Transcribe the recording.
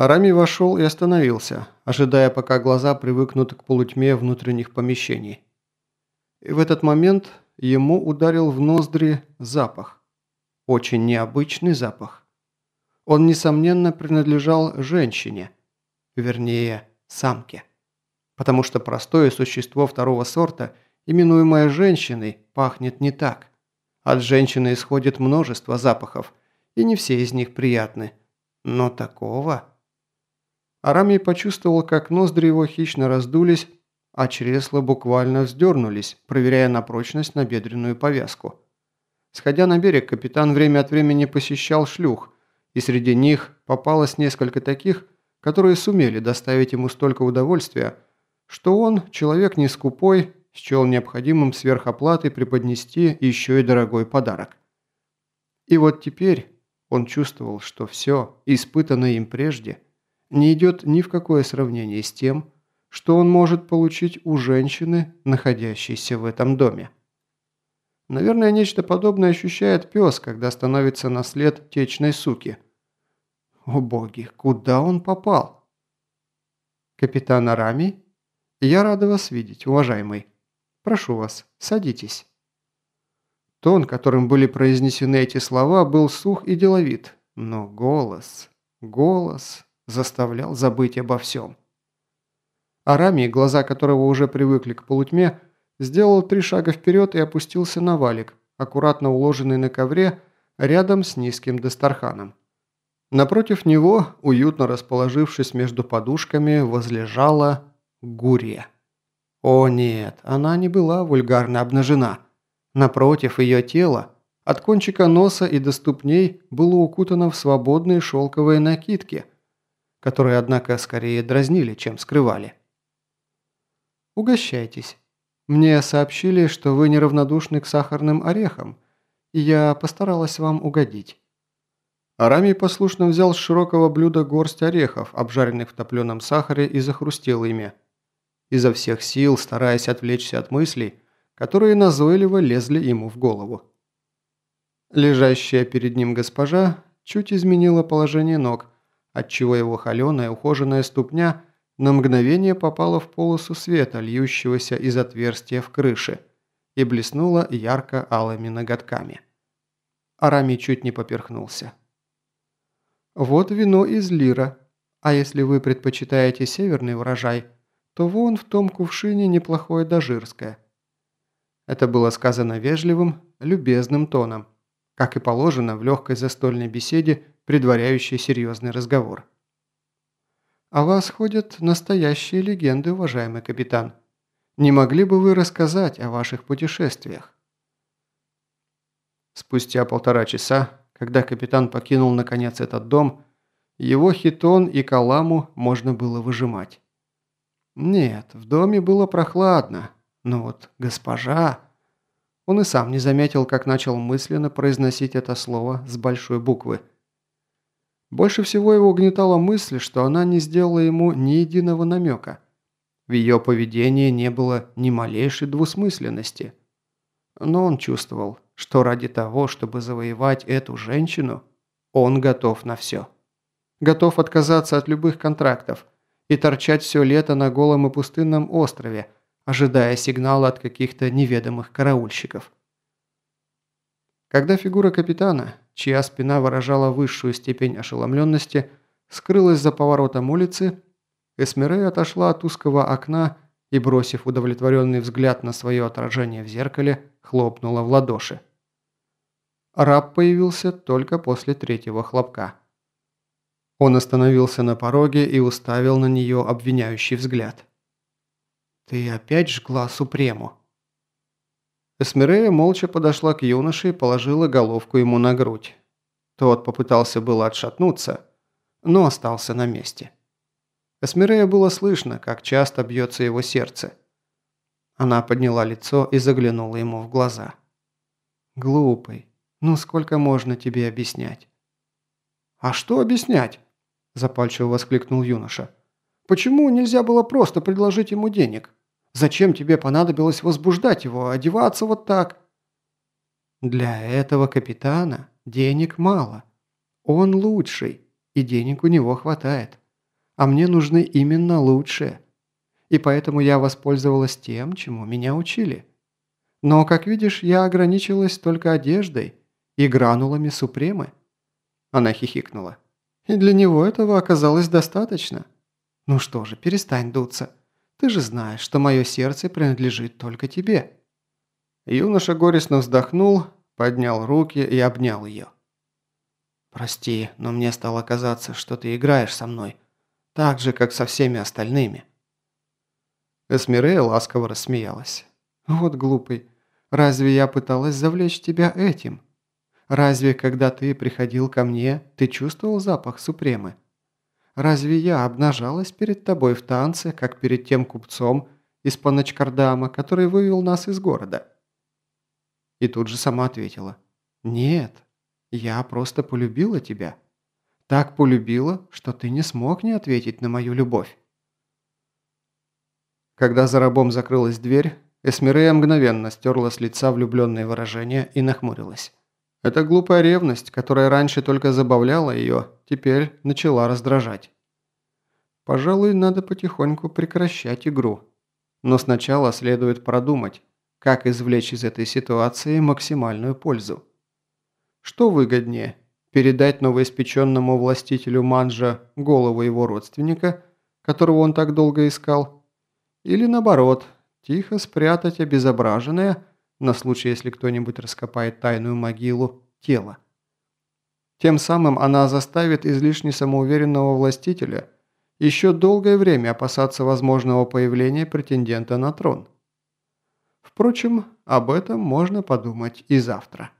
Арами вошел и остановился, ожидая, пока глаза привыкнут к полутьме внутренних помещений. И в этот момент ему ударил в ноздри запах. Очень необычный запах. Он, несомненно, принадлежал женщине, вернее, самке. Потому что простое существо второго сорта, именуемое женщиной, пахнет не так. От женщины исходит множество запахов, и не все из них приятны. Но такого... Арамий почувствовал, как ноздри его хищно раздулись, а чресла буквально вздернулись, проверяя на прочность набедренную повязку. Сходя на берег, капитан время от времени посещал шлюх, и среди них попалось несколько таких, которые сумели доставить ему столько удовольствия, что он, человек не скупой, счел необходимым сверхоплатой преподнести еще и дорогой подарок. И вот теперь он чувствовал, что все, испытанное им прежде, не идет ни в какое сравнение с тем, что он может получить у женщины, находящейся в этом доме. Наверное, нечто подобное ощущает пес, когда становится на след течной суки. О боги, куда он попал? Капитан Арами? Я рада вас видеть, уважаемый. Прошу вас, садитесь. Тон, которым были произнесены эти слова, был сух и деловит, но голос, голос заставлял забыть обо всем. Арами, глаза которого уже привыкли к полутьме, сделал три шага вперед и опустился на валик, аккуратно уложенный на ковре, рядом с низким Дастарханом. Напротив него, уютно расположившись между подушками, возлежала Гурия. О нет, она не была вульгарно обнажена. Напротив, ее тело, от кончика носа и до ступней, было укутано в свободные шелковые накидки, которые, однако, скорее дразнили, чем скрывали. «Угощайтесь. Мне сообщили, что вы неравнодушны к сахарным орехам, и я постаралась вам угодить». Арами послушно взял с широкого блюда горсть орехов, обжаренных в топленом сахаре, и захрустел ими. Изо всех сил, стараясь отвлечься от мыслей, которые назойливо лезли ему в голову. Лежащая перед ним госпожа чуть изменила положение ног, отчего его холеная ухоженная ступня на мгновение попала в полосу света, льющегося из отверстия в крыше, и блеснула ярко-алыми ноготками. Арами чуть не поперхнулся. «Вот вино из лира, а если вы предпочитаете северный урожай, то вон в том кувшине неплохое дожирское». Это было сказано вежливым, любезным тоном, как и положено в легкой застольной беседе, предваряющей серьезный разговор. «О вас ходят настоящие легенды, уважаемый капитан. Не могли бы вы рассказать о ваших путешествиях?» Спустя полтора часа, когда капитан покинул наконец этот дом, его хитон и каламу можно было выжимать. Нет, в доме было прохладно, но вот госпожа... Он и сам не заметил, как начал мысленно произносить это слово с большой буквы – больше всего его угнетала мысль, что она не сделала ему ни единого намека. В ее поведении не было ни малейшей двусмысленности. Но он чувствовал, что ради того, чтобы завоевать эту женщину, он готов на все. Готов отказаться от любых контрактов и торчать все лето на голом и пустынном острове, ожидая сигнала от каких-то неведомых караульщиков. Когда фигура капитана, чья спина выражала высшую степень ошеломленности, скрылась за поворотом улицы, Эсмирей отошла от узкого окна и, бросив удовлетворенный взгляд на свое отражение в зеркале, хлопнула в ладоши. Раб появился только после третьего хлопка. Он остановился на пороге и уставил на нее обвиняющий взгляд. «Ты опять жгла Супрему?» Эсмирея молча подошла к юноше и положила головку ему на грудь. Тот попытался было отшатнуться, но остался на месте. Эсмирея было слышно, как часто бьется его сердце. Она подняла лицо и заглянула ему в глаза. «Глупый, ну сколько можно тебе объяснять?» «А что объяснять?» – запальчиво воскликнул юноша. «Почему нельзя было просто предложить ему денег?» Зачем тебе понадобилось возбуждать его, одеваться вот так?» «Для этого капитана денег мало. Он лучший, и денег у него хватает. а мне нужны именно лучшие. И поэтому я воспользовалась тем, чему меня учили. Но, как видишь, я ограничилась только одеждой и гранулами супремы». Она хихикнула. «И для него этого оказалось достаточно. Ну что же, перестань дуться. Ты же знаешь, что мое сердце принадлежит только тебе». Юноша горестно вздохнул, поднял руки и обнял ее. «Прости, но мне стало казаться, что ты играешь со мной, так же, как со всеми остальными». Эсмирея ласково рассмеялась. «Вот глупый, разве я пыталась завлечь тебя этим? Разве, когда ты приходил ко мне, ты чувствовал запах Супремы? Разве я обнажалась перед тобой в танце, как перед тем купцом из Паначкардама, который вывел нас из города?» И тут же сама ответила. «Нет, я просто полюбила тебя. Так полюбила, что ты не смог не ответить на мою любовь». Когда за рабом закрылась дверь, Эсмирея мгновенно стерла с лица влюбленное выражение и нахмурилась. Эта глупая ревность, которая раньше только забавляла ее, теперь начала раздражать. Пожалуй, надо потихоньку прекращать игру. Но сначала следует продумать, как извлечь из этой ситуации максимальную пользу. Что выгоднее, передать новоиспеченному властителю Манжа голову его родственника, которого он так долго искал, или наоборот, тихо спрятать обезображенное, на случай, если кто-нибудь раскопает тайную могилу, тело. Тем самым она заставит излишне самоуверенного властителя еще долгое время опасаться возможного появления претендента на трон. Впрочем, об этом можно подумать и завтра.